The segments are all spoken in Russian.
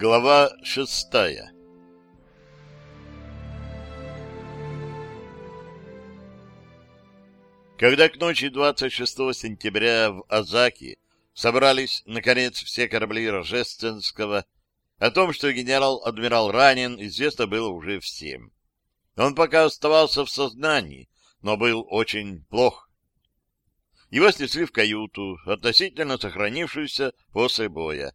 Глава шестая Когда к ночи 26 сентября в Азаки собрались, наконец, все корабли Рожественского, о том, что генерал-адмирал ранен, известно было уже всем. Он пока оставался в сознании, но был очень плох. Его снесли в каюту, относительно сохранившуюся после боя.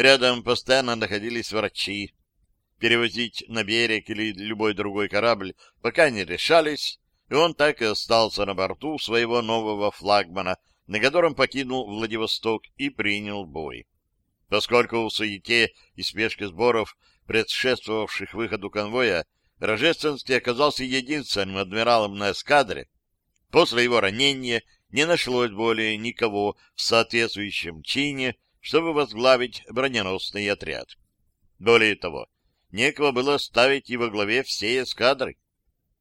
Рядом постоянно находились врачи. Перевозить на берег или любой другой корабль пока не решались, и он так и остался на борту своего нового флагмана, на котором покинул Владивосток и принял бой. Поскольку в суете и спешке сборов, предшествовавших выходу конвоя, Рожественский оказался единственным адмиралом на эскадре, после его ранения не нашлось более никого в соответствующем чине, чтобы возглавить броненосный отряд. Более того, некого было ставить и во главе всей эскадры.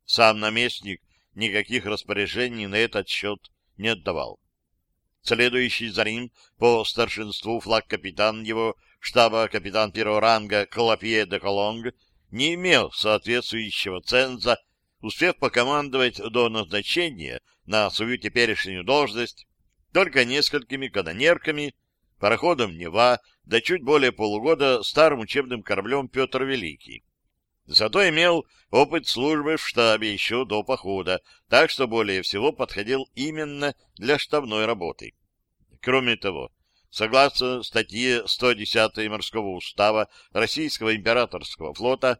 Сам наместник никаких распоряжений на этот счет не отдавал. Следующий за ним по старшинству флаг-капитан его штаба капитан первого ранга Колопье де Колонг не имел соответствующего ценза, успев покомандовать до назначения на свою теперешнюю должность только несколькими канонерками пароходом «Нева», да чуть более полугода старым учебным кораблем «Петр Великий». Зато имел опыт службы в штабе еще до похода, так что более всего подходил именно для штабной работы. Кроме того, согласно статье 110 морского устава Российского императорского флота,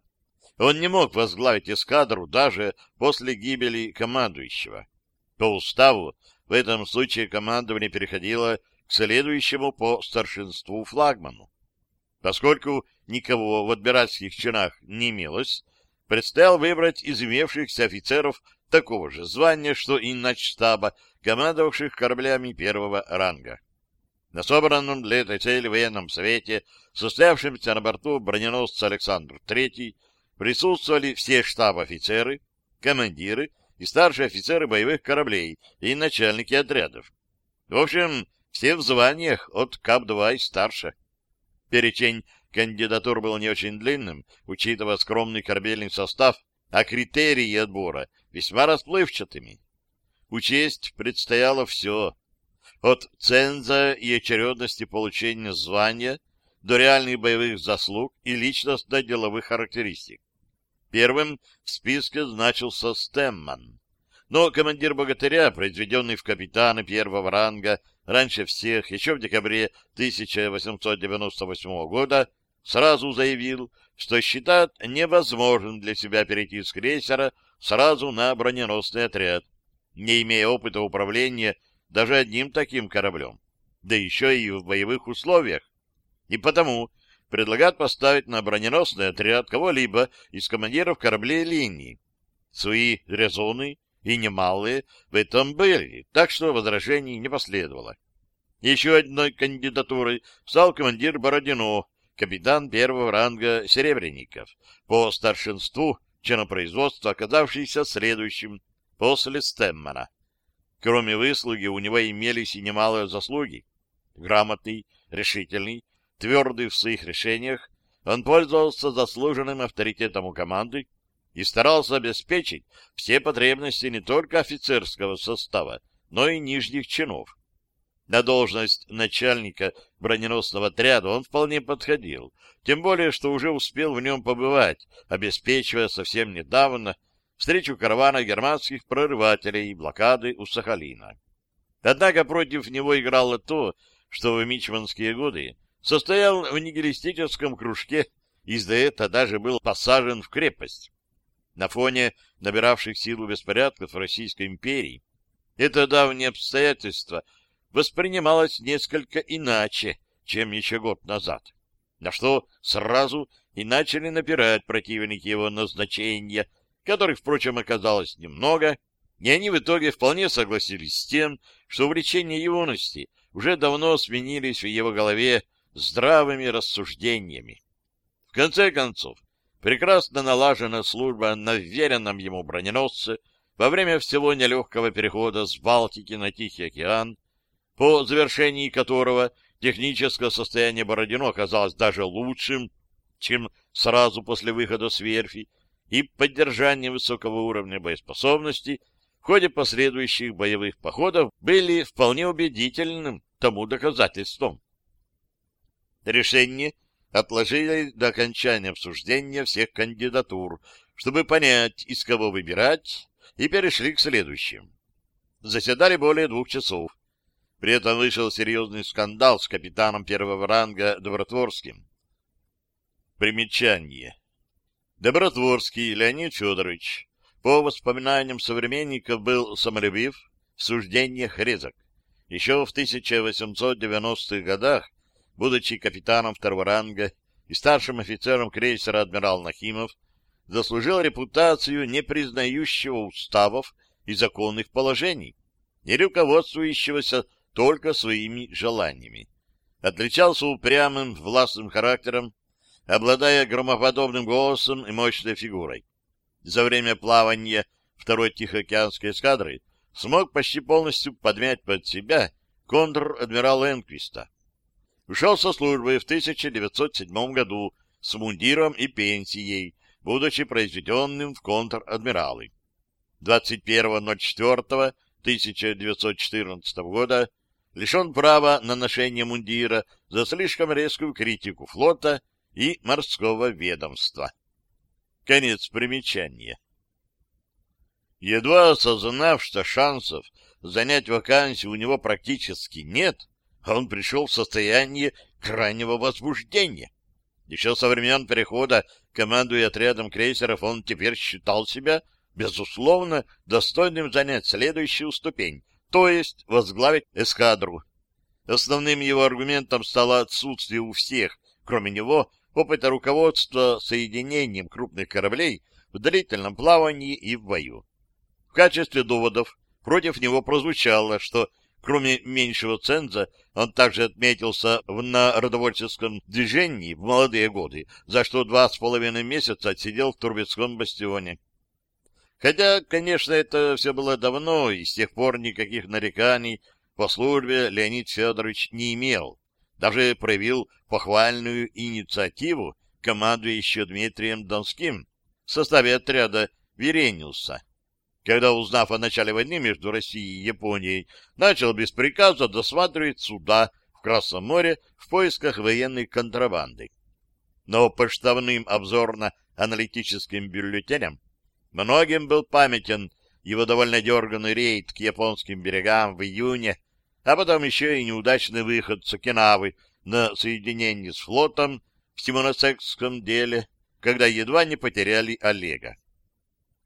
он не мог возглавить эскадру даже после гибели командующего. По уставу в этом случае командование переходило к следующему по старшинству флагману. Поскольку никого в адмиральских чинах не имелось, предстояло выбрать из имевшихся офицеров такого же звания, что и начштаба, командовавших кораблями первого ранга. На собранном для этой цели военном совете, состоявшемся на борту броненосца Александр III, присутствовали все штаб-офицеры, командиры и старшие офицеры боевых кораблей и начальники отрядов. В общем, все в званиях от КАП-2 и старше. Перечень кандидатур был не очень длинным, учитывая скромный корабельный состав, а критерии отбора весьма расплывчатыми. Учесть предстояло все. От ценза и очередности получения звания до реальных боевых заслуг и личностно-деловых характеристик. Первым в списке значился Стэмман. Но командир богатыря, произведенный в капитаны первого ранга раньше всех, еще в декабре 1898 года, сразу заявил, что считает невозможным для себя перейти с крейсера сразу на броненосный отряд, не имея опыта управления даже одним таким кораблем, да еще и в боевых условиях. И потому предлагают поставить на броненосный отряд кого-либо из командиров кораблей линии. Свои резоны и немалые в этом были, так что возражений не последовало. Еще одной кандидатурой стал командир Бородино, капитан первого ранга Серебренников, по старшинству чинопроизводства, оказавшийся следующим после Стэммана. Кроме выслуги, у него имелись и немалые заслуги. Грамотный, решительный, твердый в своих решениях, он пользовался заслуженным авторитетом у команды и старался обеспечить все потребности не только офицерского состава, но и нижних чинов. На должность начальника броненосного отряда он вполне подходил, тем более, что уже успел в нем побывать, обеспечивая совсем недавно встречу каравана германских прорывателей и блокады у Сахалина. Однако против него играло то, что в мичманские годы состоял в нигилистическом кружке и за это даже был посажен в крепость. На фоне набиравших силу беспорядков в Российской империи это давнее обстоятельство воспринималось несколько иначе, чем еще год назад, на что сразу и начали напирать противники его назначения, которых, впрочем, оказалось немного, и они в итоге вполне согласились с тем, что увлечения юности уже давно сменились в его голове здравыми рассуждениями. В конце концов, прекрасно налажена служба на веренном ему броненосце во время всего нелегкого перехода с Балтики на Тихий океан, по завершении которого техническое состояние Бородино оказалось даже лучшим, чем сразу после выхода с верфи, и поддержание высокого уровня боеспособности в ходе последующих боевых походов были вполне убедительным тому доказательством. Решение отложили до окончания обсуждения всех кандидатур, чтобы понять, из кого выбирать, и перешли к следующим. Заседали более двух часов. При этом вышел серьезный скандал с капитаном первого ранга Добротворским. Примечание. Добротворский Леонид Федорович, по воспоминаниям современников, был самолюбив, в суждениях резок. Еще в 1890-х годах, будучи капитаном второго ранга и старшим офицером крейсера «Адмирал Нахимов», заслужил репутацию непризнающего уставов и законных положений, не руководствующегося только своими желаниями. Отличался упрямым, властным характером, обладая громоподобным голосом и мощной фигурой. За время плавания второй Тихоокеанской эскадры смог почти полностью подмять под себя контр-адмирала Энквиста. Ушел со службы в 1907 году с мундиром и пенсией, будучи произведенным в контр-адмиралы. 21.04.1914 года лишен права на ношение мундира за слишком резкую критику флота и морского ведомства. Конец примечания. Едва осознав, что шансов занять вакансию у него практически нет, он пришел в состояние крайнего возбуждения. Еще со времен перехода, командуя отрядом крейсеров, он теперь считал себя, безусловно, достойным занять следующую ступень, то есть возглавить эскадру. Основным его аргументом стало отсутствие у всех, кроме него, опыта руководства соединением крупных кораблей в длительном плавании и в бою. В качестве доводов против него прозвучало, что Кроме меньшего ценза, он также отметился в народовольческом движении в молодые годы, за что два с половиной месяца отсидел в Турбецком бастионе. Хотя, конечно, это все было давно, и с тех пор никаких нареканий по службе Леонид Федорович не имел. Даже проявил похвальную инициативу, командуя еще Дмитрием Донским в составе отряда Верениуса когда, узнав о начале войны между Россией и Японией, начал без приказа досматривать суда в Красном море в поисках военной контрабанды. Но по штабным обзорно-аналитическим бюллетеням многим был памятен его довольно дерганный рейд к японским берегам в июне, а потом еще и неудачный выход с Окинавы на соединение с флотом в Симоносекском деле, когда едва не потеряли Олега.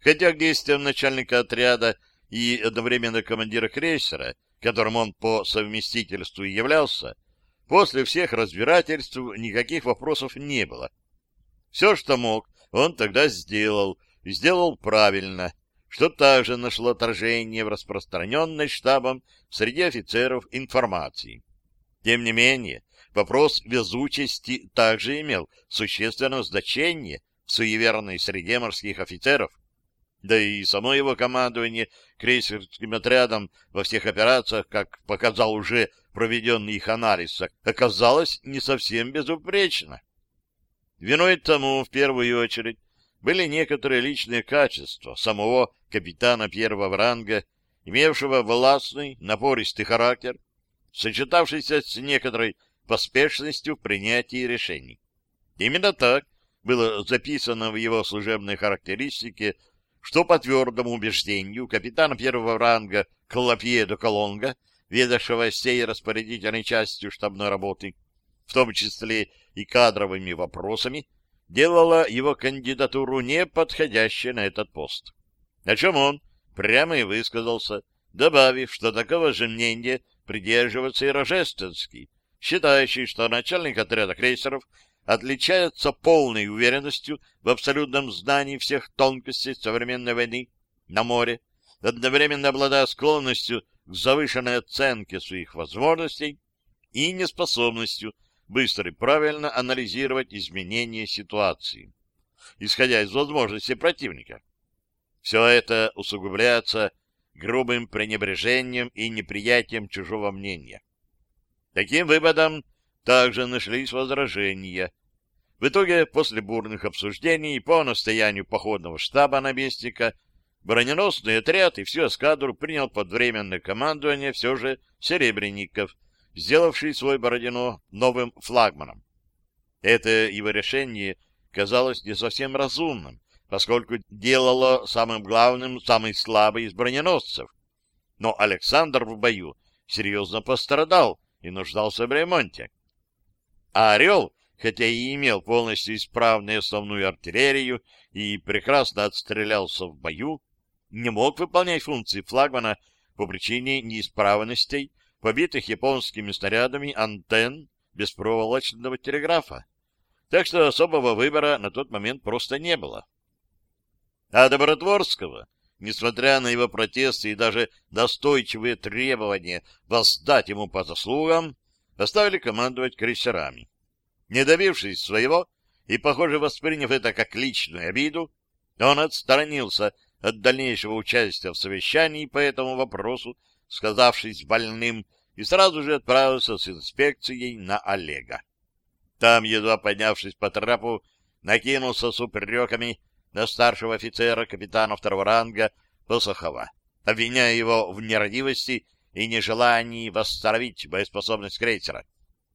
Хотя к действиям начальника отряда и одновременно командира крейсера, которым он по совместительству и являлся, после всех разбирательств никаких вопросов не было. Все, что мог, он тогда сделал, и сделал правильно, что также нашло отражение в распространенной штабом среди офицеров информации. Тем не менее, вопрос везучести также имел существенное значение в суеверной среде морских офицеров, да и само его командование крейсерским отрядом во всех операциях, как показал уже проведенный их анализ, оказалось не совсем безупречно. Виной тому, в первую очередь, были некоторые личные качества самого капитана первого ранга, имевшего властный, напористый характер, сочетавшийся с некоторой поспешностью в принятии решений. Именно так было записано в его служебной характеристике что по твердому убеждению капитана первого ранга Клопье де Колонга, ведавшего всей распорядительной частью штабной работы, в том числе и кадровыми вопросами, делала его кандидатуру неподходящей на этот пост. О чем он прямо и высказался, добавив, что такого же мнения придерживается и Рожественский, считающий, что начальник отряда крейсеров отличается полной уверенностью в абсолютном знании всех тонкостей современной войны на море, одновременно обладая склонностью к завышенной оценке своих возможностей и неспособностью быстро и правильно анализировать изменения ситуации, исходя из возможностей противника. Все это усугубляется грубым пренебрежением и неприятием чужого мнения. Таким выводом также нашлись возражения. В итоге, после бурных обсуждений по настоянию походного штаба наместника, броненосный отряд и всю эскадру принял под временное командование все же Серебренников, сделавший свой Бородино новым флагманом. Это его решение казалось не совсем разумным, поскольку делало самым главным самый слабый из броненосцев. Но Александр в бою серьезно пострадал и нуждался в ремонте. А «Орел», хотя и имел полностью исправную основную артиллерию и прекрасно отстрелялся в бою, не мог выполнять функции флагмана по причине неисправностей, побитых японскими снарядами антенн беспроволочного телеграфа. Так что особого выбора на тот момент просто не было. А Добротворского, несмотря на его протесты и даже настойчивые требования воздать ему по заслугам, оставили командовать крейсерами. Не добившись своего и, похоже, восприняв это как личную обиду, он отстранился от дальнейшего участия в совещании по этому вопросу, сказавшись больным, и сразу же отправился с инспекцией на Олега. Там, едва поднявшись по трапу, накинулся с упреками на старшего офицера, капитана второго ранга Посохова, обвиняя его в нерадивости и нежелании восстановить боеспособность крейсера.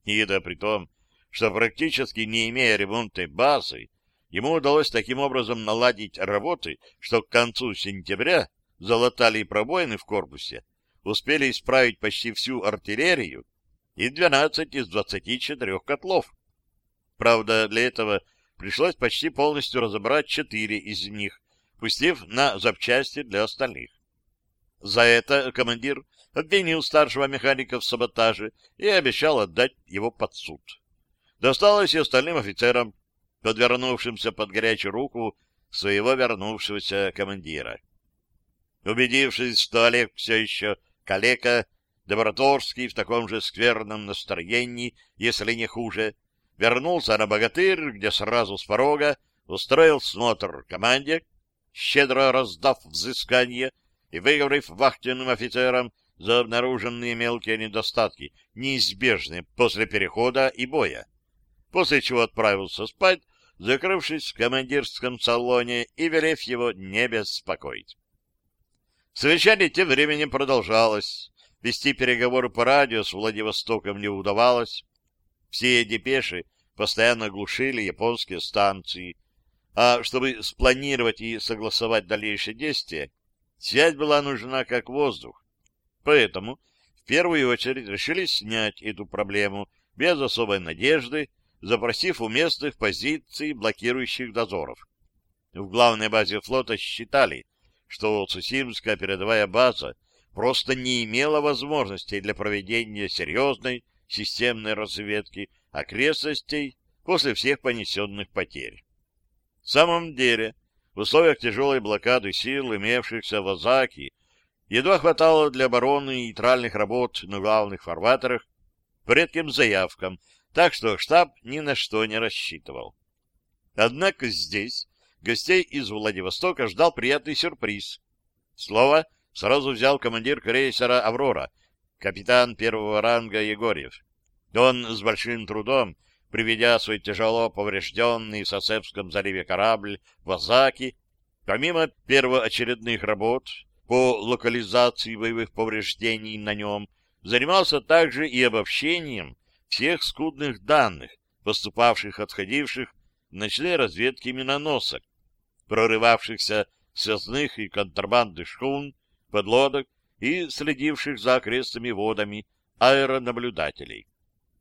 И это при том, что практически не имея ремонтной базы, ему удалось таким образом наладить работы, что к концу сентября залатали пробоины в корпусе, успели исправить почти всю артиллерию и 12 из 24 котлов. Правда, для этого пришлось почти полностью разобрать четыре из них, пустив на запчасти для остальных. За это командир обвинил старшего механика в саботаже и обещал отдать его под суд. Досталось и остальным офицерам, подвернувшимся под горячую руку своего вернувшегося командира. Убедившись, что Олег все еще калека, Доброторский в таком же скверном настроении, если не хуже, вернулся на Богатырь, где сразу с порога устроил смотр команде, щедро раздав взыскание и выговорив вахтенным офицерам за обнаруженные мелкие недостатки, неизбежные после перехода и боя. После чего отправился спать, закрывшись в командирском салоне и велев его не беспокоить. Совещание тем временем продолжалось. Вести переговоры по радио с Владивостоком не удавалось. Все депеши постоянно глушили японские станции. А чтобы спланировать и согласовать дальнейшие действия, связь была нужна как воздух. Поэтому в первую очередь решили снять эту проблему без особой надежды, запросив у местных позиций блокирующих дозоров. В главной базе флота считали, что Цусимская передовая база просто не имела возможностей для проведения серьезной системной разведки окрестностей после всех понесенных потерь. В самом деле, в условиях тяжелой блокады сил, имевшихся в Азаки, едва хватало для обороны нейтральных работ на главных фарватерах по редким заявкам, так что штаб ни на что не рассчитывал. Однако здесь гостей из Владивостока ждал приятный сюрприз. Слово сразу взял командир крейсера «Аврора», капитан первого ранга Егорьев. Он с большим трудом, приведя свой тяжело поврежденный в Сосевском заливе корабль в Азаки, помимо первоочередных работ по локализации боевых повреждений на нем, занимался также и обобщением всех скудных данных, поступавших отходивших в ночные разведки миноносок, прорывавшихся связных и контрабандных шхун, подлодок и следивших за окрестными водами аэронаблюдателей.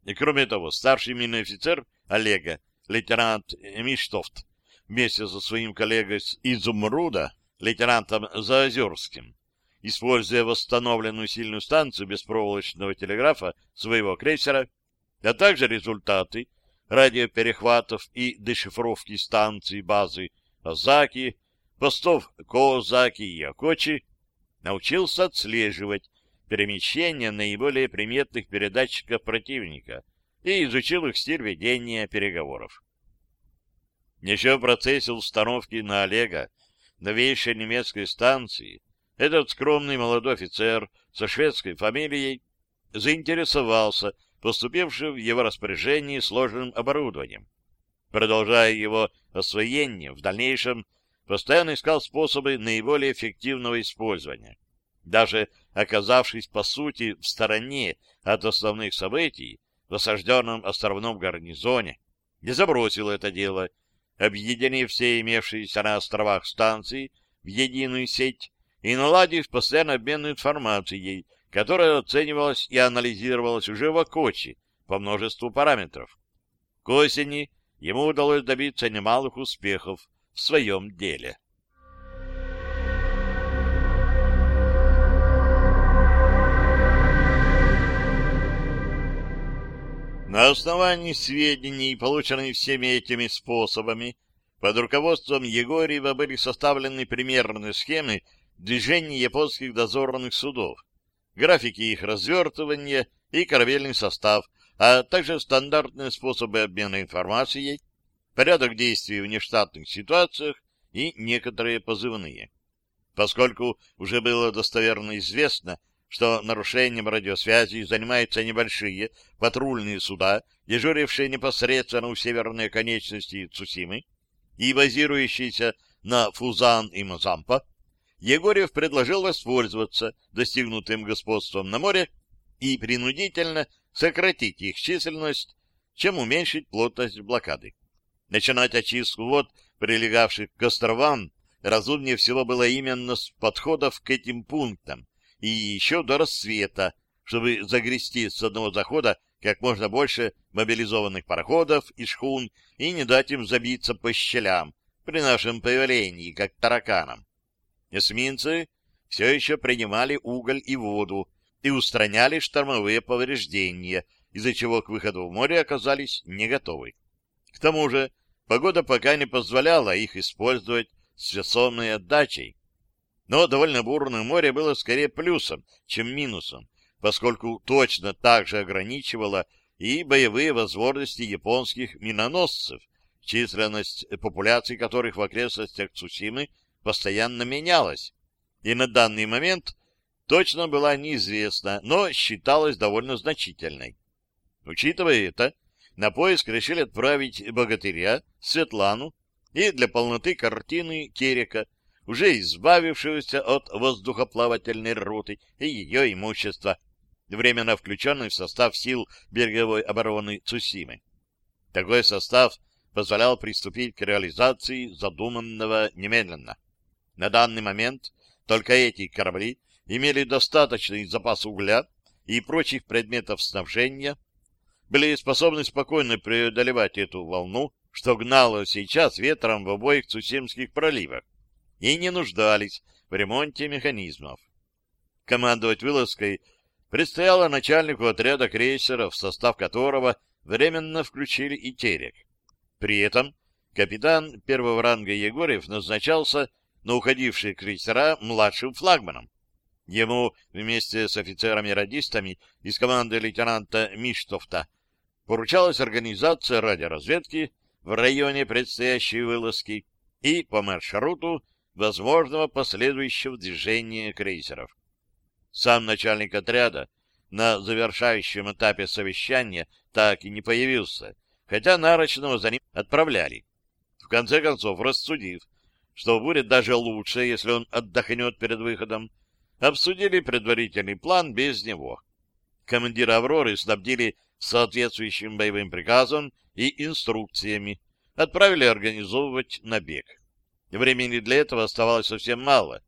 И кроме того, старший минный офицер Олега, лейтенант Миштофт, вместе со своим коллегой с Изумруда, лейтенантом Заозерским, используя восстановленную сильную станцию беспроволочного телеграфа своего крейсера, а также результаты радиоперехватов и дешифровки станций базы Азаки, постов Коозаки и Якочи, научился отслеживать перемещения наиболее приметных передатчиков противника и изучил их стиль ведения переговоров. Еще в процессе установки на Олега новейшей немецкой станции этот скромный молодой офицер со шведской фамилией заинтересовался поступившим в его распоряжение сложным оборудованием. Продолжая его освоение, в дальнейшем постоянно искал способы наиболее эффективного использования. Даже оказавшись, по сути, в стороне от основных событий в осажденном островном гарнизоне, не забросил это дело, объединив все имевшиеся на островах станции в единую сеть и наладив постоянно обмен информацией, которая оценивалась и анализировалась уже в Акочи по множеству параметров. К осени ему удалось добиться немалых успехов в своем деле. На основании сведений, полученных всеми этими способами, под руководством Егорьева были составлены примерные схемы движения японских дозорных судов, графики их развертывания и корабельный состав, а также стандартные способы обмена информацией, порядок действий в нештатных ситуациях и некоторые позывные. Поскольку уже было достоверно известно, что нарушением радиосвязи занимаются небольшие патрульные суда, дежурившие непосредственно у северной конечности Цусимы и базирующиеся на Фузан и Мазампа, Егорьев предложил воспользоваться достигнутым господством на море и принудительно сократить их численность, чем уменьшить плотность блокады. Начинать очистку вод, прилегавших к островам, разумнее всего было именно с подходов к этим пунктам, и еще до рассвета, чтобы загрести с одного захода как можно больше мобилизованных пароходов и шхун и не дать им забиться по щелям при нашем появлении, как тараканам. Эсминцы все еще принимали уголь и воду и устраняли штормовые повреждения, из-за чего к выходу в море оказались не готовы. К тому же погода пока не позволяла их использовать с весомой отдачей, но довольно бурное море было скорее плюсом, чем минусом, поскольку точно так же ограничивало и боевые возможности японских миноносцев, численность популяции которых в окрестностях Цусимы постоянно менялась, и на данный момент точно была неизвестна, но считалась довольно значительной. Учитывая это, на поиск решили отправить богатыря, Светлану и для полноты картины Терека, уже избавившегося от воздухоплавательной роты и ее имущества, временно включенный в состав сил береговой обороны Цусимы. Такой состав позволял приступить к реализации задуманного немедленно. На данный момент только эти корабли имели достаточный запас угля и прочих предметов снабжения, были способны спокойно преодолевать эту волну, что гнало сейчас ветром в обоих Цусимских проливах, и не нуждались в ремонте механизмов. Командовать вылазкой предстояло начальнику отряда крейсеров, в состав которого временно включили и терек. При этом капитан первого ранга Егорьев назначался на уходившие крейсера младшим флагманом. Ему вместе с офицерами-радистами из команды лейтенанта Миштофта поручалась организация радиоразведки в районе предстоящей вылазки и по маршруту возможного последующего движения крейсеров. Сам начальник отряда на завершающем этапе совещания так и не появился, хотя нарочного за ним отправляли. В конце концов, рассудив, что будет даже лучше, если он отдохнет перед выходом, обсудили предварительный план без него. Командира «Авроры» снабдили соответствующим боевым приказом и инструкциями, отправили организовывать набег. Времени для этого оставалось совсем мало.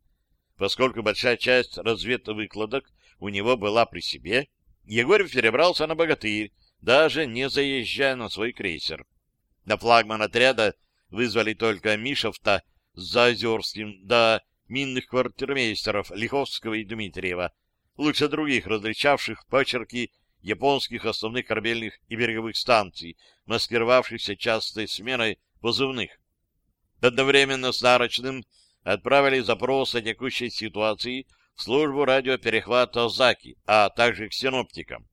Поскольку большая часть разведвыкладок у него была при себе, Егорьев перебрался на «Богатырь», даже не заезжая на свой крейсер. На флагман отряда вызвали только Мишевта с Заозерским, да минных квартирмейстеров Лиховского и Дмитриева, лучше других различавших почерки японских основных корабельных и береговых станций, маскировавшихся частой сменой позывных. Одновременно с Нарочным отправили запрос о текущей ситуации в службу радиоперехвата Озаки, а также к синоптикам.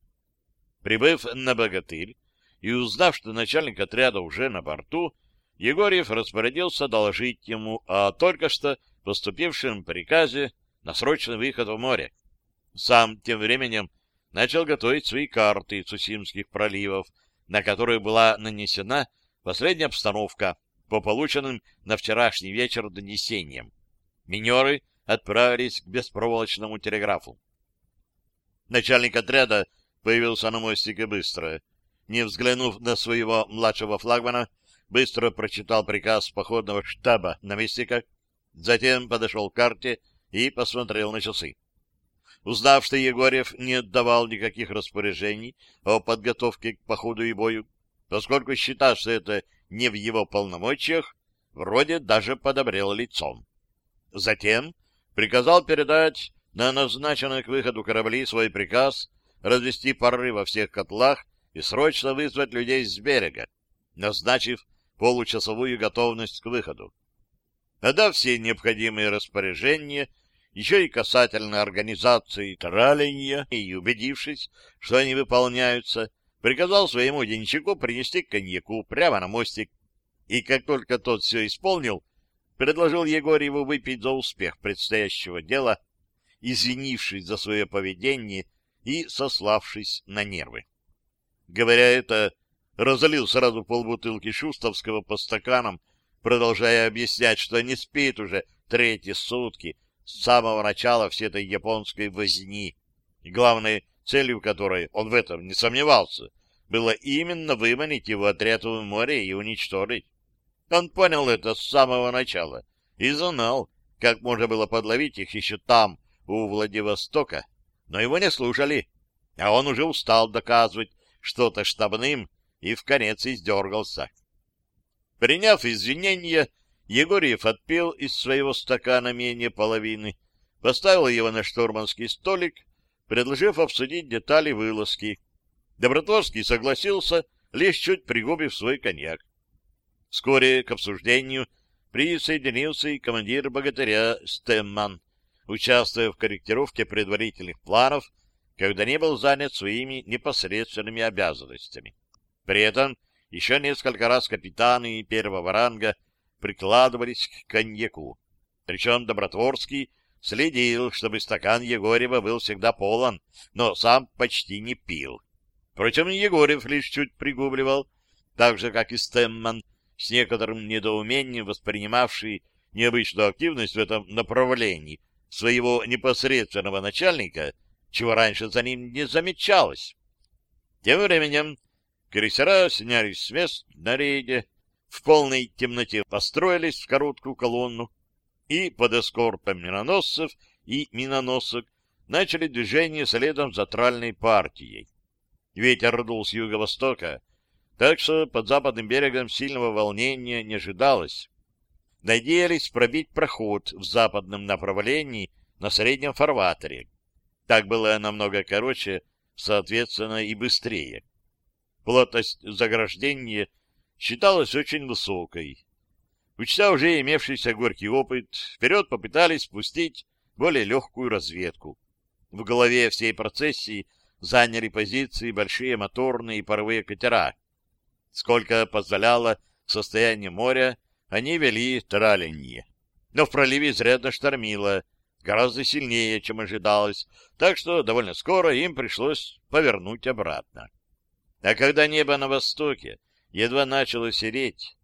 Прибыв на Богатырь и узнав, что начальник отряда уже на борту, Егорьев распорядился доложить ему о только что поступившем приказе на срочный выход в море. Сам тем временем начал готовить свои карты Цусимских проливов, на которые была нанесена Последняя обстановка по полученным на вчерашний вечер донесениям. Минеры отправились к беспроволочному телеграфу. Начальник отряда появился на мостике быстро. Не взглянув на своего младшего флагмана, быстро прочитал приказ походного штаба наместника, затем подошел к карте и посмотрел на часы. Узнав, что Егорьев не отдавал никаких распоряжений о подготовке к походу и бою, поскольку считал, что это не в его полномочиях, вроде даже подобрел лицом. Затем приказал передать на назначенные к выходу корабли свой приказ развести пары во всех котлах и срочно вызвать людей с берега, назначив получасовую готовность к выходу. Отдав все необходимые распоряжения, еще и касательно организации траления, и убедившись, что они выполняются, приказал своему денщику принести коньяку прямо на мостик, и как только тот все исполнил, предложил Егорьеву выпить за успех предстоящего дела, извинившись за свое поведение и сославшись на нервы. Говоря это, разлил сразу полбутылки шустовского по стаканам, продолжая объяснять, что не спит уже третьи сутки с самого начала всей этой японской возни, и главной целью которой, он в этом не сомневался, было именно выманить его отряд в море и уничтожить. Он понял это с самого начала и знал, как можно было подловить их еще там, у Владивостока, но его не слушали, а он уже устал доказывать что-то штабным и в конец издергался. Приняв извинения, Егорьев отпил из своего стакана менее половины, поставил его на штурманский столик, предложив обсудить детали вылазки. Добротворский согласился, лишь чуть пригубив свой коньяк. Вскоре к обсуждению присоединился и командир богатыря Стемман, участвуя в корректировке предварительных планов, когда не был занят своими непосредственными обязанностями. При этом еще несколько раз капитаны первого ранга прикладывались к коньяку. Причем Добротворский следил, чтобы стакан Егорева был всегда полон, но сам почти не пил. Впрочем, Егорев лишь чуть пригубливал, так же, как и Стемман, с некоторым недоумением воспринимавший необычную активность в этом направлении своего непосредственного начальника, чего раньше за ним не замечалось. Тем временем крейсера снялись с мест на рейде, в полной темноте построились в короткую колонну и под эскортом миноносцев и миноносок начали движение следом за тральной партией. Ветер дул с юго-востока, так что под западным берегом сильного волнения не ожидалось. Надеялись пробить проход в западном направлении на среднем фарватере. Так было намного короче, соответственно, и быстрее. Плотность заграждения считалась очень высокой. Учтя уже имевшийся горький опыт, вперед попытались спустить более легкую разведку. В голове всей процессии заняли позиции большие моторные и паровые катера. Сколько позволяло состояние моря, они вели траленье. Но в проливе изрядно штормило, гораздо сильнее, чем ожидалось, так что довольно скоро им пришлось повернуть обратно. А когда небо на востоке едва начало сереть,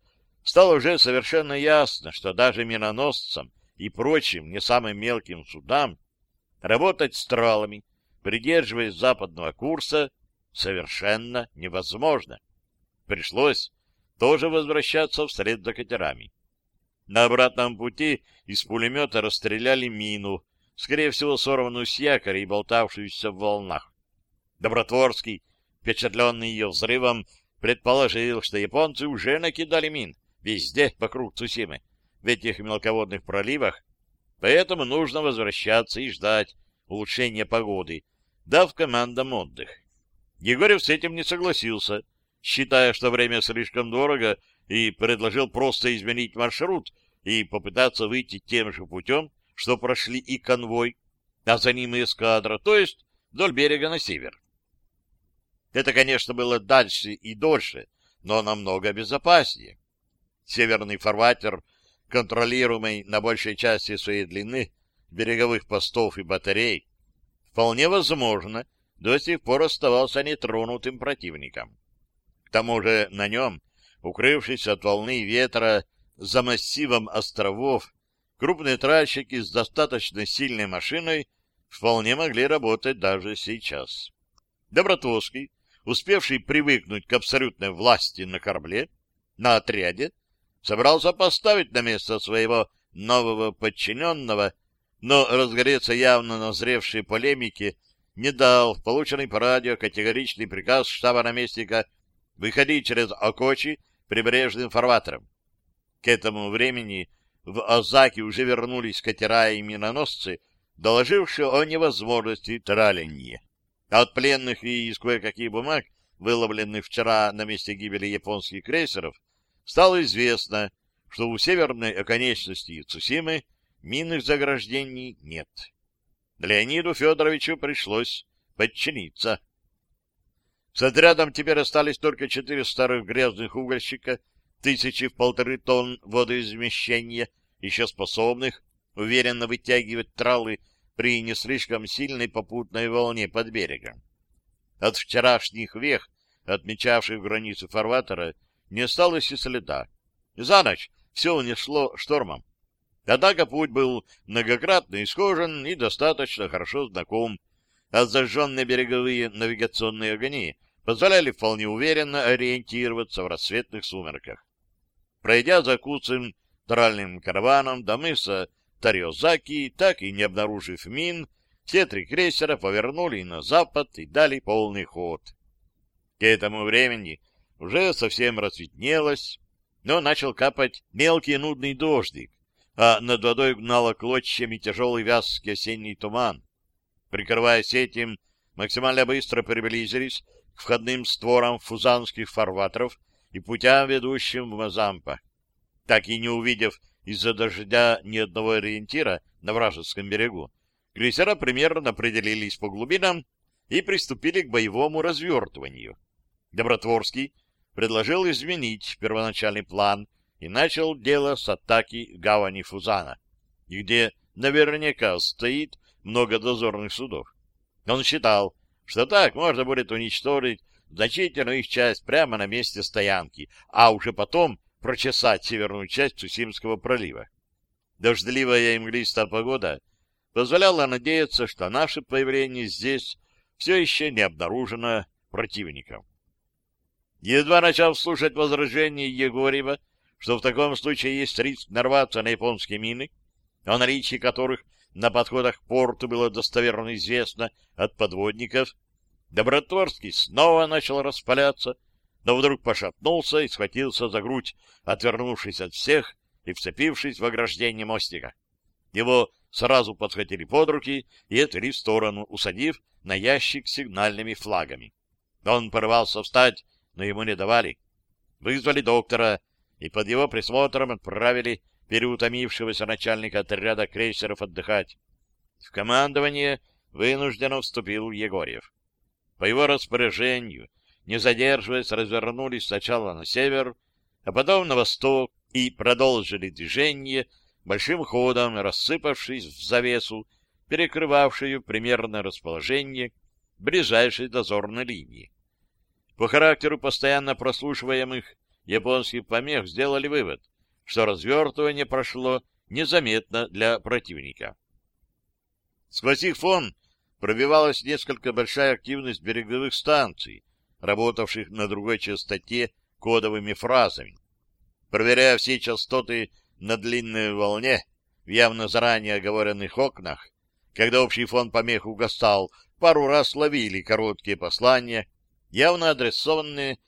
стало уже совершенно ясно, что даже миноносцам и прочим не самым мелким судам работать с тралами, придерживаясь западного курса, совершенно невозможно. Пришлось тоже возвращаться вслед за катерами. На обратном пути из пулемета расстреляли мину, скорее всего, сорванную с якоря и болтавшуюся в волнах. Добротворский, впечатленный ее взрывом, предположил, что японцы уже накидали мин везде вокруг Цусимы, в этих мелководных проливах, поэтому нужно возвращаться и ждать улучшения погоды, дав командам отдых. Егорев с этим не согласился, считая, что время слишком дорого, и предложил просто изменить маршрут и попытаться выйти тем же путем, что прошли и конвой, а за ним и эскадра, то есть вдоль берега на север. Это, конечно, было дальше и дольше, но намного безопаснее. Северный фарватер, контролируемый на большей части своей длины береговых постов и батарей, вполне возможно, до сих пор оставался нетронутым противником. К тому же на нем укрывшись от волны ветра за массивом островов, крупные тральщики с достаточно сильной машиной вполне могли работать даже сейчас. Добротовский, успевший привыкнуть к абсолютной власти на корабле, на отряде, собрался поставить на место своего нового подчиненного, но разгореться явно назревшей полемики не дал полученный по радио категоричный приказ штаба наместника выходить через Окочи прибрежным фарватером. К этому времени в Озаки уже вернулись катера и миноносцы, доложившие о невозможности траления. От пленных и из кое-каких бумаг, выловленных вчера на месте гибели японских крейсеров, стало известно, что у северной оконечности Цусимы минных заграждений нет. Леониду Федоровичу пришлось подчиниться. С отрядом теперь остались только четыре старых грязных угольщика, тысячи в полторы тонн водоизмещения, еще способных уверенно вытягивать тралы при не слишком сильной попутной волне под берегом. От вчерашних вех, отмечавших границу фарватера, не осталось и следа. За ночь все унесло штормом. Однако путь был многократно исхожен и достаточно хорошо знаком, а зажженные береговые навигационные огни позволяли вполне уверенно ориентироваться в рассветных сумерках. Пройдя за куцым тральным караваном до мыса Тариозаки, так и не обнаружив мин, все три крейсера повернули на запад и дали полный ход. К этому времени уже совсем рассветнелось, но начал капать мелкий нудный дождик, а над водой гнало клочьями тяжелый вязкий осенний туман. Прикрываясь этим, максимально быстро приблизились к входным створам фузанских фарватеров и путям, ведущим в Мазампа. Так и не увидев из-за дождя ни одного ориентира на вражеском берегу, крейсера примерно определились по глубинам и приступили к боевому развертыванию. Добротворский предложил изменить первоначальный план и начал дело с атаки гавани Фузана, где наверняка стоит много дозорных судов. Он считал, что так можно будет уничтожить значительную их часть прямо на месте стоянки, а уже потом прочесать северную часть Цусимского пролива. Дождливая и мглистая погода позволяла надеяться, что наше появление здесь все еще не обнаружено противником. Едва начав слушать возражения Егорьева, что в таком случае есть риск нарваться на японские мины, о наличии которых на подходах к порту было достоверно известно от подводников, Добротворский снова начал распаляться, но вдруг пошатнулся и схватился за грудь, отвернувшись от всех и вцепившись в ограждение мостика. Его сразу подхватили под руки и отвели в сторону, усадив на ящик с сигнальными флагами. Он порывался встать, но ему не давали. Вызвали доктора и под его присмотром отправили переутомившегося начальника отряда крейсеров отдыхать. В командование вынужденно вступил Егорьев. По его распоряжению, не задерживаясь, развернулись сначала на север, а потом на восток и продолжили движение большим ходом, рассыпавшись в завесу, перекрывавшую примерное расположение ближайшей дозорной линии. По характеру постоянно прослушиваемых японских помех сделали вывод, что развертывание прошло незаметно для противника. Сквозь их фон пробивалась несколько большая активность береговых станций, работавших на другой частоте кодовыми фразами. Проверяя все частоты на длинной волне, в явно заранее оговоренных окнах, когда общий фон помех угасал, пару раз ловили короткие послания, явно адресованные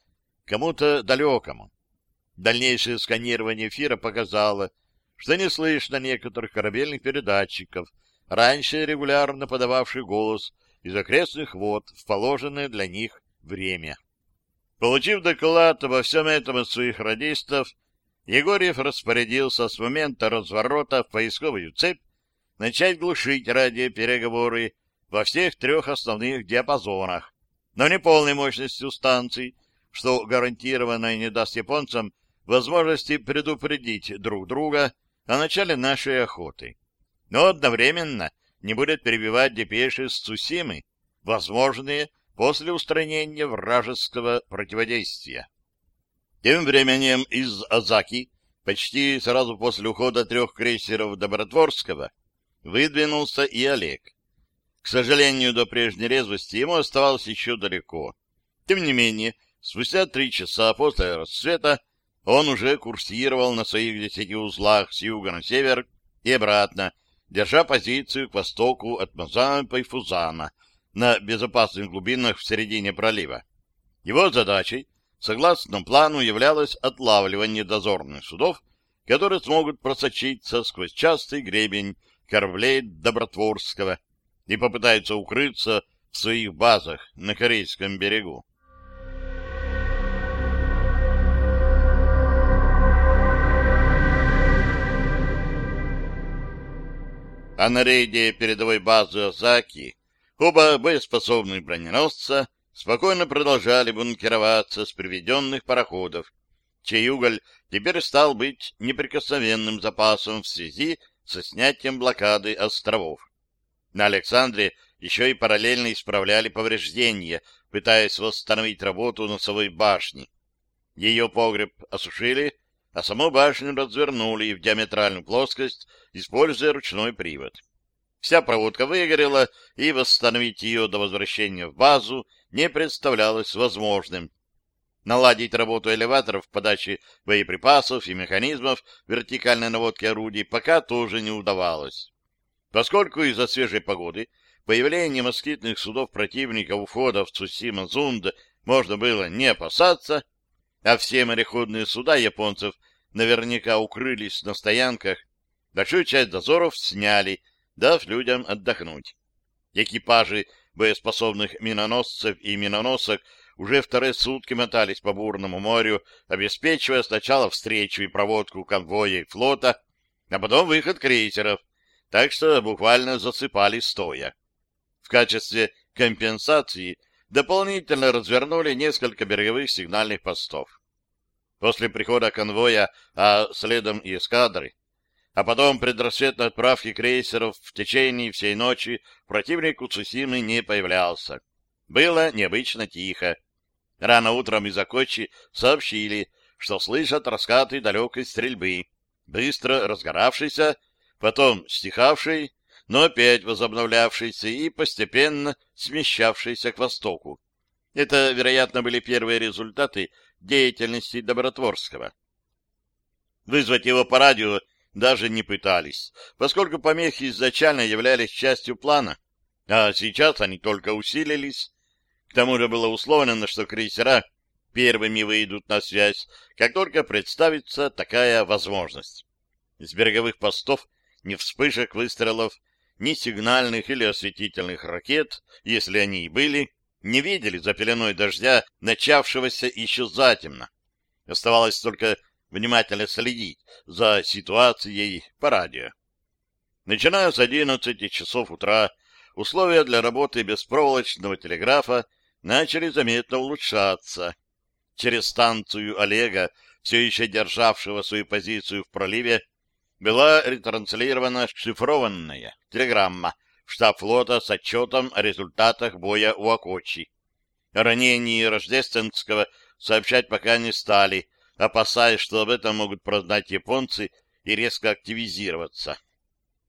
кому-то далекому. Дальнейшее сканирование эфира показало, что не слышно некоторых корабельных передатчиков, раньше регулярно подававших голос из окрестных вод в положенное для них время. Получив доклад обо всем этом от своих радистов, Егорьев распорядился с момента разворота в поисковую цепь начать глушить радиопереговоры во всех трех основных диапазонах, но не полной мощностью станций, что гарантированно не даст японцам возможности предупредить друг друга о начале нашей охоты. Но одновременно не будет перебивать депеши с Цусимы, возможные после устранения вражеского противодействия. Тем временем из Азаки, почти сразу после ухода трех крейсеров Добротворского, выдвинулся и Олег. К сожалению, до прежней резвости ему оставалось еще далеко. Тем не менее, спустя три часа после рассвета он уже курсировал на своих десяти узлах с юга на север и обратно, держа позицию к востоку от Мазампа и Фузана на безопасных глубинах в середине пролива. Его задачей, согласно плану, являлось отлавливание дозорных судов, которые смогут просочиться сквозь частый гребень кораблей Добротворского и попытаются укрыться в своих базах на Корейском берегу. А на рейде передовой базы Осаки оба боеспособных броненосца спокойно продолжали бункероваться с приведенных пароходов, чей уголь теперь стал быть неприкосновенным запасом в связи со снятием блокады островов. На Александре еще и параллельно исправляли повреждения, пытаясь восстановить работу носовой башни. Ее погреб осушили, а саму башню развернули в диаметральную плоскость, используя ручной привод. Вся проводка выгорела, и восстановить ее до возвращения в базу не представлялось возможным. Наладить работу элеваторов подачи боеприпасов и механизмов вертикальной наводки орудий пока тоже не удавалось. Поскольку из-за свежей погоды появление москитных судов противника у входа в Цусима-Зунд можно было не опасаться, а все мореходные суда японцев наверняка укрылись на стоянках, большую часть дозоров сняли, дав людям отдохнуть. Экипажи боеспособных миноносцев и миноносок уже вторые сутки мотались по бурному морю, обеспечивая сначала встречу и проводку конвоя и флота, а потом выход крейсеров — так что буквально засыпали стоя. В качестве компенсации дополнительно развернули несколько береговых сигнальных постов. После прихода конвоя, а следом и эскадры, а потом предрассветной отправки крейсеров в течение всей ночи противник у не появлялся. Было необычно тихо. Рано утром из Акочи сообщили, что слышат раскаты далекой стрельбы, быстро разгоравшейся потом стихавший, но опять возобновлявшийся и постепенно смещавшийся к востоку. Это, вероятно, были первые результаты деятельности Добротворского. Вызвать его по радио даже не пытались, поскольку помехи изначально являлись частью плана, а сейчас они только усилились. К тому же было условлено, что крейсера первыми выйдут на связь, как только представится такая возможность. С береговых постов ни вспышек выстрелов, ни сигнальных или осветительных ракет, если они и были, не видели за пеленой дождя, начавшегося еще затемно. Оставалось только внимательно следить за ситуацией по радио. Начиная с 11 часов утра, условия для работы беспроволочного телеграфа начали заметно улучшаться. Через станцию Олега, все еще державшего свою позицию в проливе, была ретранслирована шифрованная телеграмма в штаб флота с отчетом о результатах боя у Акочи. О Рождественского сообщать пока не стали, опасаясь, что об этом могут прознать японцы и резко активизироваться.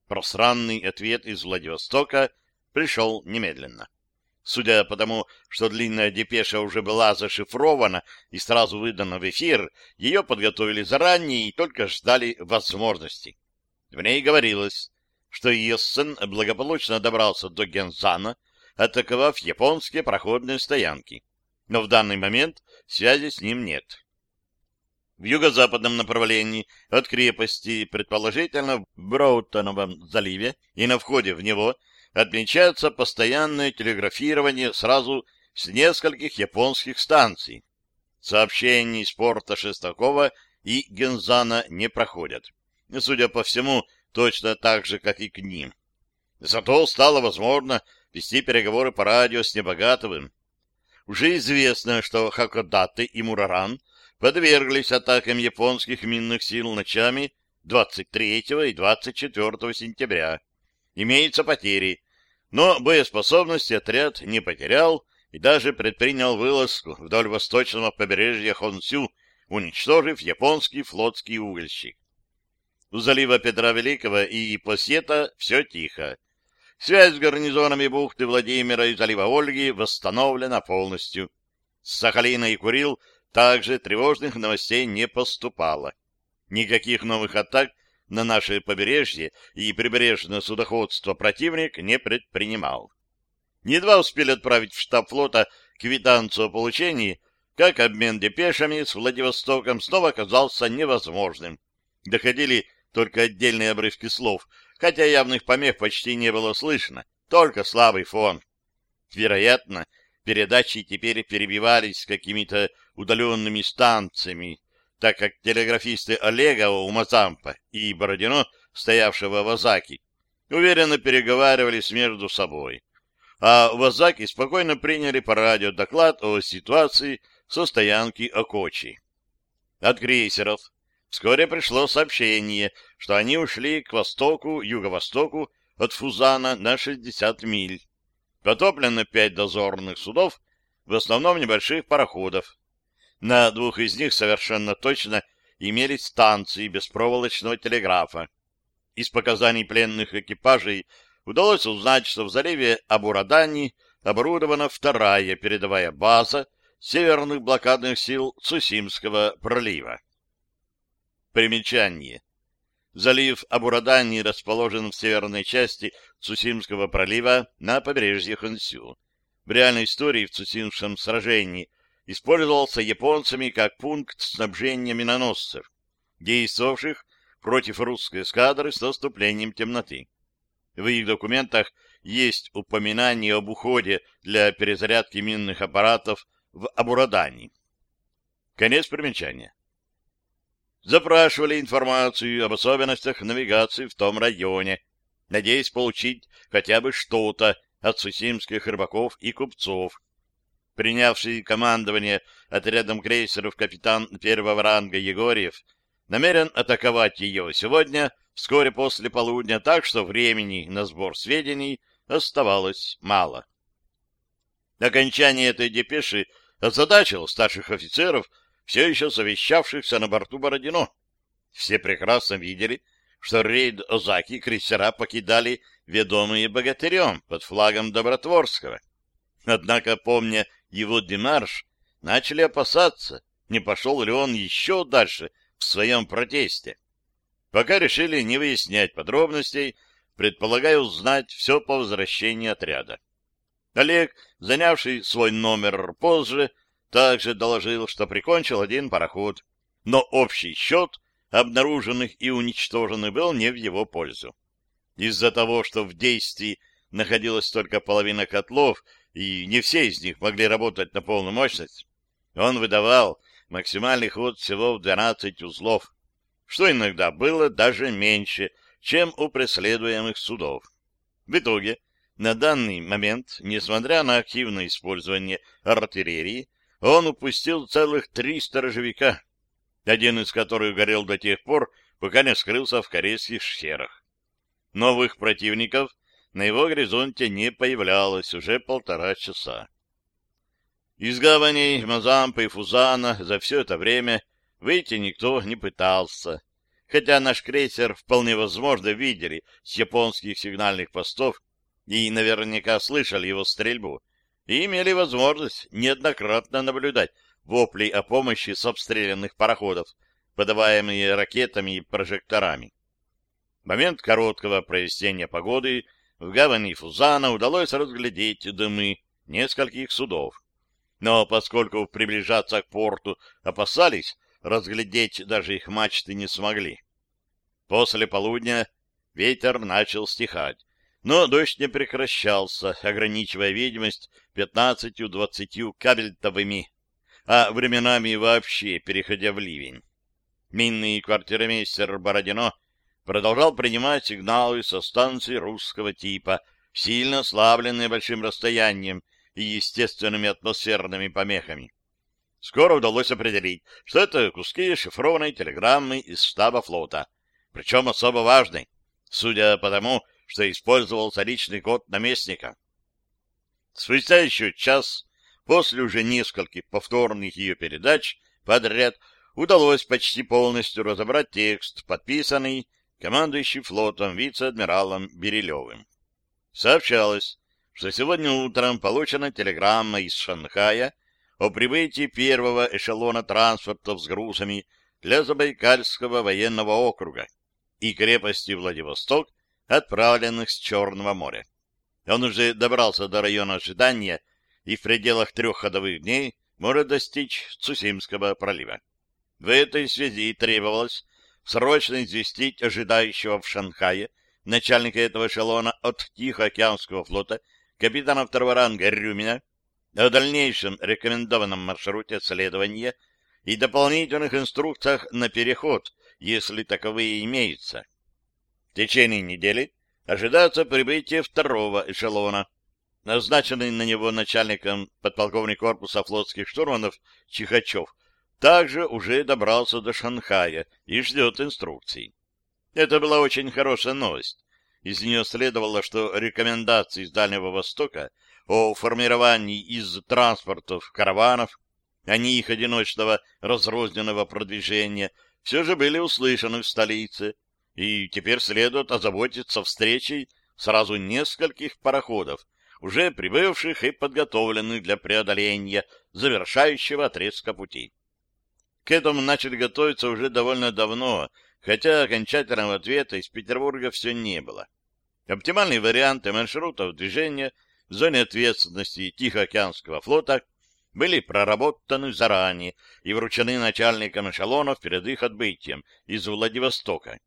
Просранный ответ из Владивостока пришел немедленно. Судя по тому, что длинная депеша уже была зашифрована и сразу выдана в эфир, ее подготовили заранее и только ждали возможности. В ней говорилось, что Йессен благополучно добрался до Гензана, атаковав японские проходные стоянки. Но в данный момент связи с ним нет. В юго-западном направлении от крепости, предположительно в Броутоновом заливе, и на входе в него отмечается постоянное телеграфирование сразу с нескольких японских станций. Сообщений из порта Шестакова и Гензана не проходят. Судя по всему, точно так же, как и к ним. Зато стало возможно вести переговоры по радио с Небогатовым. Уже известно, что Хакодаты и Мураран подверглись атакам японских минных сил ночами 23 и 24 сентября. Имеются потери, но боеспособности отряд не потерял и даже предпринял вылазку вдоль восточного побережья Хонсю уничтожив японский флотский угольщик. У залива Петра Великого и Посета все тихо. Связь с гарнизонами бухты Владимира и залива Ольги восстановлена полностью. С Сахалина и Курил также тревожных новостей не поступало. Никаких новых атак на наше побережье и прибрежное судоходство противник не предпринимал. Едва успели отправить в штаб флота квитанцию о получении, как обмен депешами с Владивостоком снова оказался невозможным. Доходили только отдельные обрывки слов, хотя явных помех почти не было слышно, только слабый фон. Вероятно, передачи теперь перебивались какими-то удаленными станциями, так как телеграфисты Олега у Мазампа и Бородино, стоявшего в Азаке, уверенно переговаривались между собой. А в Азаке спокойно приняли по радио доклад о ситуации со стоянки Окочи. От крейсеров вскоре пришло сообщение, что они ушли к востоку, юго-востоку от Фузана на 60 миль. Потоплено пять дозорных судов, в основном небольших пароходов. На двух из них совершенно точно имелись станции беспроволочного телеграфа. Из показаний пленных экипажей удалось узнать, что в заливе Абурадани оборудована вторая передовая база северных блокадных сил Цусимского пролива. Примечание. Залив Абурадани расположен в северной части Цусимского пролива на побережье Хансю. В реальной истории в Цусимском сражении использовался японцами как пункт снабжения миноносцев, действовавших против русской эскадры с наступлением темноты. В их документах есть упоминание об уходе для перезарядки минных аппаратов в Абурадане. Конец примечания. Запрашивали информацию об особенностях навигации в том районе, надеясь получить хотя бы что-то от сусимских рыбаков и купцов, принявший командование отрядом крейсеров капитан первого ранга Егорьев, намерен атаковать ее сегодня, вскоре после полудня, так что времени на сбор сведений оставалось мало. Окончание этой депеши озадачил старших офицеров, все еще совещавшихся на борту Бородино. Все прекрасно видели, что рейд Озаки крейсера покидали ведомые богатырем под флагом Добротворского. Однако, помня его демарш, начали опасаться, не пошел ли он еще дальше в своем протесте. Пока решили не выяснять подробностей, предполагая узнать все по возвращении отряда. Олег, занявший свой номер позже, также доложил, что прикончил один пароход, но общий счет обнаруженных и уничтоженных был не в его пользу. Из-за того, что в действии находилась только половина котлов и не все из них могли работать на полную мощность, он выдавал максимальный ход всего в 12 узлов, что иногда было даже меньше, чем у преследуемых судов. В итоге, на данный момент, несмотря на активное использование артиллерии, он упустил целых три сторожевика, один из которых горел до тех пор, пока не скрылся в корейских шхерах. Новых противников на его горизонте не появлялось уже полтора часа. Из гаваней Мазампа и Фузана за все это время выйти никто не пытался, хотя наш крейсер вполне возможно видели с японских сигнальных постов и наверняка слышали его стрельбу, и имели возможность неоднократно наблюдать вопли о помощи с обстрелянных пароходов, подаваемые ракетами и прожекторами. В момент короткого проведения погоды в гавани Фузана удалось разглядеть дымы нескольких судов. Но поскольку приближаться к порту опасались, разглядеть даже их мачты не смогли. После полудня ветер начал стихать, но дождь не прекращался, ограничивая видимость пятнадцатью-двадцатью кабельтовыми, а временами вообще переходя в ливень. Минный квартирмейстер Бородино продолжал принимать сигналы со станции русского типа, сильно ослабленные большим расстоянием и естественными атмосферными помехами. Скоро удалось определить, что это куски шифрованной телеграммы из штаба флота, причем особо важной, судя по тому, что использовался личный код наместника. Спустя еще час, после уже нескольких повторных ее передач подряд, удалось почти полностью разобрать текст, подписанный командующий флотом вице-адмиралом Берилевым. Сообщалось, что сегодня утром получена телеграмма из Шанхая о прибытии первого эшелона транспортов с грузами для Забайкальского военного округа и крепости Владивосток, отправленных с Черного моря. Он уже добрался до района ожидания и в пределах трех ходовых дней может достичь Цусимского пролива. В этой связи требовалось срочно известить ожидающего в Шанхае начальника этого эшелона от Тихоокеанского флота капитана второго ранга Рюмина о дальнейшем рекомендованном маршруте следования и дополнительных инструкциях на переход, если таковые имеются. В течение недели ожидается прибытие второго эшелона. Назначенный на него начальником подполковник корпуса флотских штурманов Чихачев также уже добрался до Шанхая и ждет инструкций. Это была очень хорошая новость. Из нее следовало, что рекомендации из Дальнего Востока о формировании из транспортов караванов, а не их одиночного разрозненного продвижения, все же были услышаны в столице, и теперь следует озаботиться встречей сразу нескольких пароходов, уже прибывших и подготовленных для преодоления завершающего отрезка пути. К этому начали готовиться уже довольно давно, хотя окончательного ответа из Петербурга все не было. Оптимальные варианты маршрутов движения в зоне ответственности Тихоокеанского флота были проработаны заранее и вручены начальникам эшелонов перед их отбытием из Владивостока.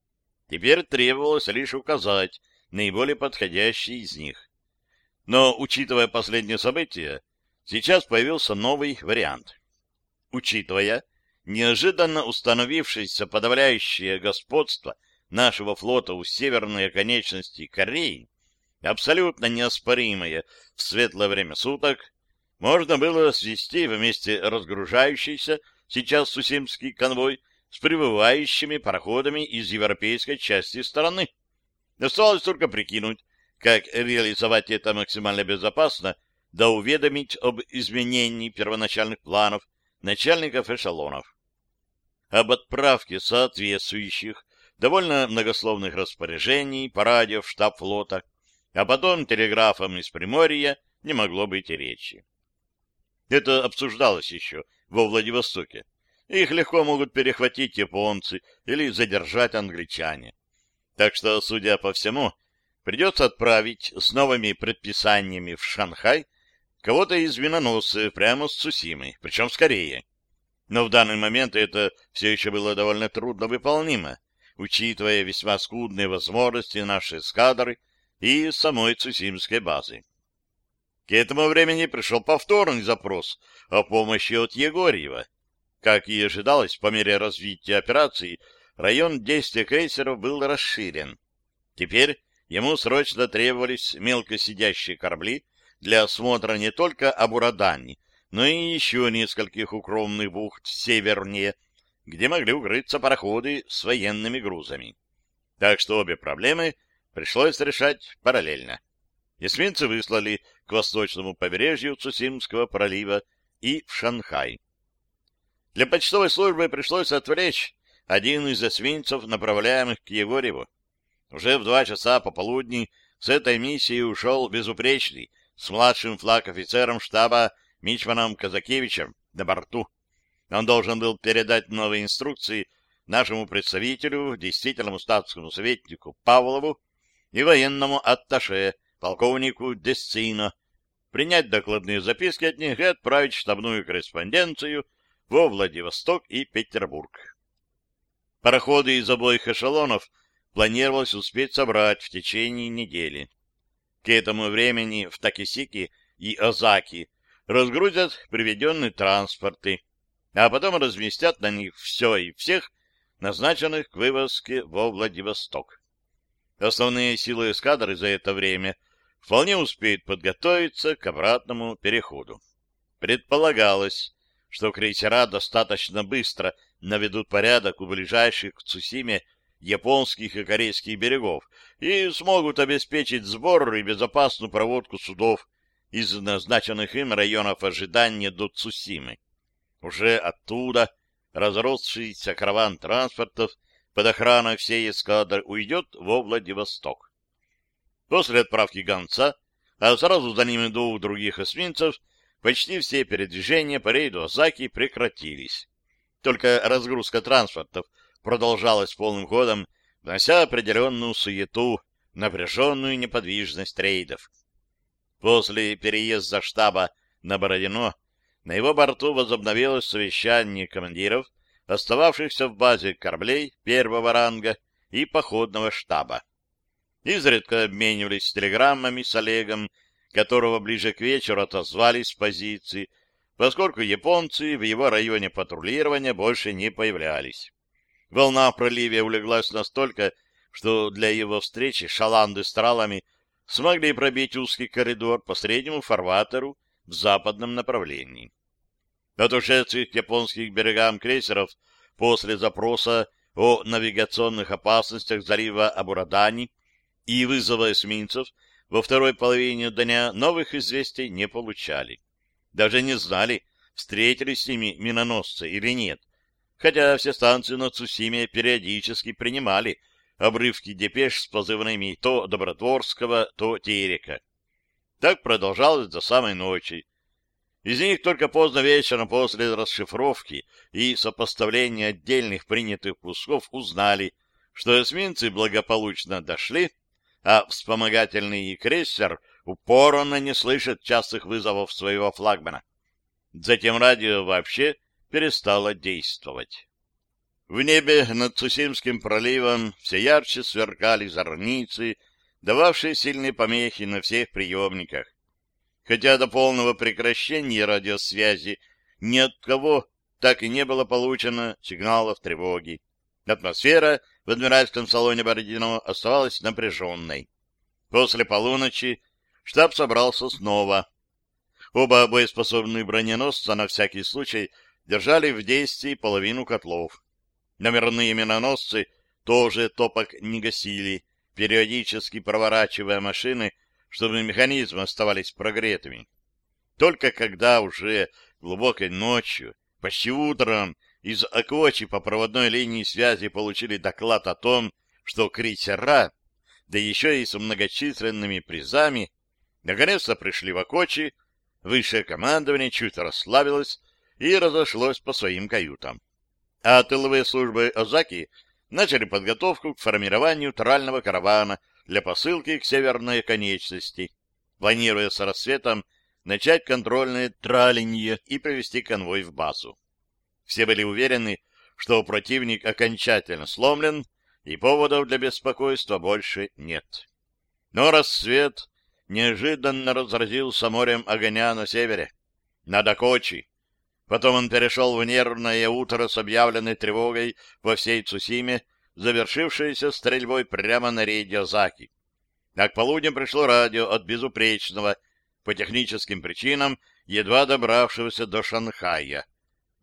Теперь требовалось лишь указать наиболее подходящий из них. Но, учитывая последние события, сейчас появился новый вариант. Учитывая неожиданно установившееся подавляющее господство нашего флота у северной оконечности Кореи, абсолютно неоспоримое в светлое время суток, можно было свести вместе разгружающийся сейчас Сусимский конвой с прибывающими пароходами из европейской части страны. Осталось только прикинуть, как реализовать это максимально безопасно, да уведомить об изменении первоначальных планов начальников эшелонов. Об отправке соответствующих довольно многословных распоряжений по радио в штаб флота, а потом телеграфом из Приморья не могло быть и речи. Это обсуждалось еще во Владивостоке. Их легко могут перехватить японцы или задержать англичане. Так что, судя по всему, придется отправить с новыми предписаниями в Шанхай кого-то из виноносцев прямо с Цусимы, причем скорее. Но в данный момент это все еще было довольно трудно выполнимо, учитывая весьма скудные возможности нашей эскадры и самой Цусимской базы. К этому времени пришел повторный запрос о помощи от Егорьева. Как и ожидалось, по мере развития операции, район действия крейсеров был расширен. Теперь ему срочно требовались мелкосидящие корабли для осмотра не только Абурадани, но и еще нескольких укромных бухт севернее, где могли укрыться пароходы с военными грузами. Так что обе проблемы пришлось решать параллельно. Эсминцы выслали к восточному побережью Цусимского пролива и в Шанхай. Для почтовой службы пришлось отвлечь один из эсминцев, направляемых к Егорьеву. Уже в два часа пополудни с этой миссией ушел безупречный, с младшим флаг-офицером штаба Мичманом Казакевичем на борту. Он должен был передать новые инструкции нашему представителю, действительному статскому советнику Павлову и военному атташе, полковнику Десцино, принять докладные записки от них и отправить штабную корреспонденцию во Владивосток и Петербург. Пароходы из обоих эшелонов планировалось успеть собрать в течение недели. К этому времени в Такисики и Озаки разгрузят приведенные транспорты, а потом разместят на них все и всех, назначенных к вывозке во Владивосток. Основные силы эскадры за это время вполне успеют подготовиться к обратному переходу. Предполагалось, что крейсера достаточно быстро наведут порядок у ближайших к Цусиме японских и корейских берегов и смогут обеспечить сбор и безопасную проводку судов из назначенных им районов ожидания до Цусимы. Уже оттуда, разросшийся караван транспортов под охраной всей эскадры уйдет во Владивосток. После отправки гонца, а сразу за ними двух других эсминцев, почти все передвижения по рейду Азаки прекратились. Только разгрузка транспортов продолжалась полным ходом, внося определенную суету, напряженную неподвижность рейдов. После переезда штаба на Бородино на его борту возобновилось совещание командиров, остававшихся в базе кораблей первого ранга и походного штаба. Изредка обменивались телеграммами с Олегом, которого ближе к вечеру отозвались с позиции, поскольку японцы в его районе патрулирования больше не появлялись. Волна в проливе улеглась настолько, что для его встречи шаланды с тралами смогли пробить узкий коридор по среднему фарватеру в западном направлении. От ушедших к японских берегам крейсеров после запроса о навигационных опасностях залива Абурадани и вызова эсминцев во второй половине дня новых известий не получали. Даже не знали, встретились с ними миноносцы или нет, хотя все станции на Цусиме периодически принимали обрывки депеш с позывными то Добротворского, то Терека. Так продолжалось до самой ночи. Из них только поздно вечером после расшифровки и сопоставления отдельных принятых кусков узнали, что эсминцы благополучно дошли, а вспомогательный крейсер упорно не слышит частых вызовов своего флагмана. Затем радио вообще перестало действовать. В небе над Цусимским проливом все ярче сверкали зорницы, дававшие сильные помехи на всех приемниках. Хотя до полного прекращения радиосвязи ни от кого так и не было получено сигналов тревоги. Атмосфера в адмиральском салоне Бородино оставалась напряженной. После полуночи штаб собрался снова. Оба боеспособные броненосца на всякий случай держали в действии половину котлов. Номерные миноносцы тоже топок не гасили, периодически проворачивая машины, чтобы механизмы оставались прогретыми. Только когда уже глубокой ночью, почти утром, из Аквочи по проводной линии связи получили доклад о том, что крейсера, да еще и с многочисленными призами, наконец-то пришли в Акочи, высшее командование чуть расслабилось и разошлось по своим каютам. А тыловые службы Озаки начали подготовку к формированию трального каравана для посылки к северной конечности, планируя с рассветом начать контрольное траленье и привести конвой в базу. Все были уверены, что противник окончательно сломлен, и поводов для беспокойства больше нет. Но рассвет неожиданно разразился морем огня на севере, над Окочи, Потом он перешел в нервное утро с объявленной тревогой во всей Цусиме, завершившееся стрельбой прямо на рейде Озаки. А к полудню пришло радио от безупречного, по техническим причинам, едва добравшегося до Шанхая.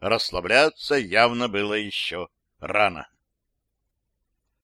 Расслабляться явно было еще рано.